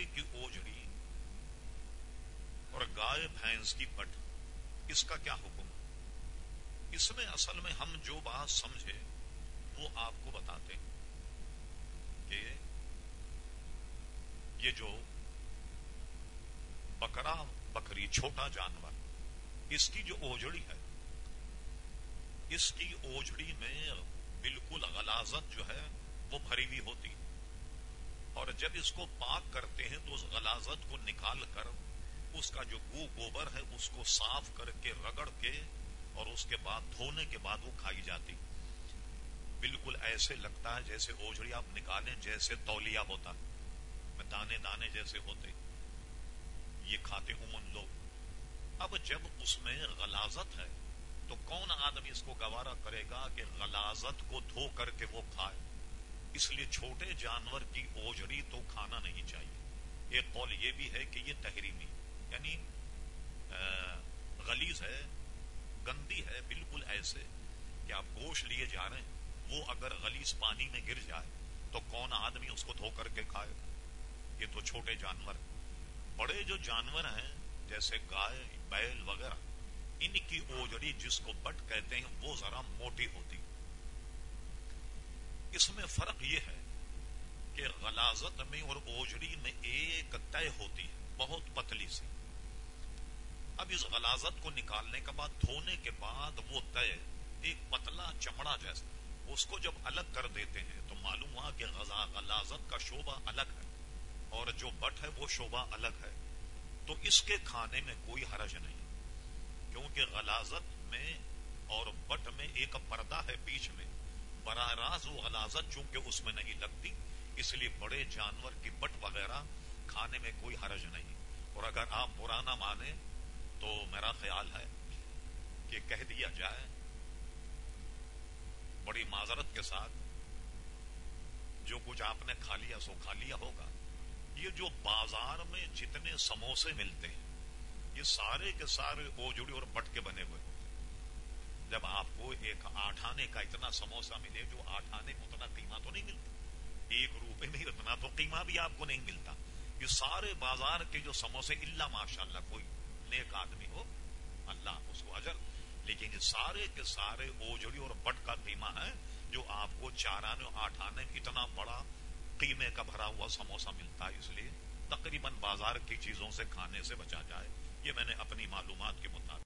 بکرے کی اوجڑی اور گائے بھینس کی پٹ، اس کا کیا حکم؟ اس میں اصل میں ہم جو بات سمجھے وہ آپ کو بتاتے ہیں کہ یہ جو بکرا، بکری، چھوٹا جانور، اس کی جو اوجڑی ہے، اس کی اوجڑی میں بالکل غلازت جو ہے وہ بھری ہوئی ہوتی ہے۔ اور جب اس کو پاک کرتے ہیں تو اس غلازت کو نکال کر اس کا جو گو گوبر ہے اس کو صاف کر کے رگڑ کے اور اس کے بعد دھونے کے بعد وہ کھائی جاتی۔ بالکل ایسے لگتا ہے جیسے اوجڑی آپ نکالیں، جیسے تولیا ہوتا۔ میں دانے دانے جیسے ہوتے۔ یہ کھاتے عموماً لوگ۔ اب جب اس میں غلازت ہے تو کون آدمی اس کو گوارا کرے گا کہ غلازت کو دھو کر کے وہ کھائے؟ اس لیے چھوٹے جانور کی اوجڑی تو کھانا نہیں چاہیے۔ ایک قول یہ بھی ہے کہ یہ تحریمی یعنی غلیز ہے، گندی ہے، بالکل ایسے کہ آپ گوشت لیے جا رہے ہیں، وہ اگر غلیز پانی میں گر جائے تو کون آدمی اس کو دھو کر کے کھائے؟ یہ تو چھوٹے جانور بڑے جو جانور ہیں، جیسے گائے، بیل وغیرہ، ان کی اوجڑی جس کو بٹ کہتے ہیں، وہ ذرا موٹی ہوتی۔ اس میں فرق یہ ہے کہ غلازت میں اور اوجڑی میں ایک طے ہوتی ہے، بہت پتلی سی۔ اب اس غلازت کو نکالنے کے بعد، دھونے کے بعد وہ طے، ایک پتلا چمڑا جیسا۔ اس کو جب الگ کر دیتے ہیں، تو معلوم ہوا کہ غزا غلازت کا شعبہ الگ ہے۔ اور جو بٹ ہے، وہ شعبہ الگ ہے۔ تو اس کے کھانے میں کوئی حرج نہیں، کیونکہ غلازت میں اور بٹ میں ایک پردہ ہے بیچ میں۔ براہ راست وہ غلازت چونکہ اس میں نہیں لگتی، اس لیے بڑے جانور کی بٹ وغیرہ کھانے میں کوئی حرج نہیں۔ اور اگر آپ برا نہ مانے تو میرا خیال ہے کہ کہہ دیا جائے، بڑی معذرت کے ساتھ جو کچھ آپ نے کھا لیا سو کھا لیا ہوگا۔ یہ جو بازار میں جتنے سموسے ملتے ہیں، یہ سارے کے سارے اوجڑی اور بٹ کے بنے ہوئے۔ ہوتے ہیں جب آپ کو ایک آٹھ آنے کا اتنا سموسا ملے، جو آٹھ آنے کو اتنا قیمہ تو نہیں ملتا۔ ایک روپے میں اتنا تو قیمہ بھی آپ کو نہیں ملتا۔ یہ سارے بازار کے جو سموسے، اللہ ماشاء اللہ کوئی نیک آدمی ہو، اللہ اس کو اجر۔ لیکن یہ سارے کے سارے اوجڑی اور بٹ کا قیمہ ہے، جو آپ کو چار آنے آٹھ آنے اتنا بڑا قیمے کا بھرا ہوا سموسا ملتا ہے۔ اس لیے تقریباً بازار کی چیزوں سے کھانے سے بچا جائے۔ یہ میں نے اپنی معلومات کے مطابق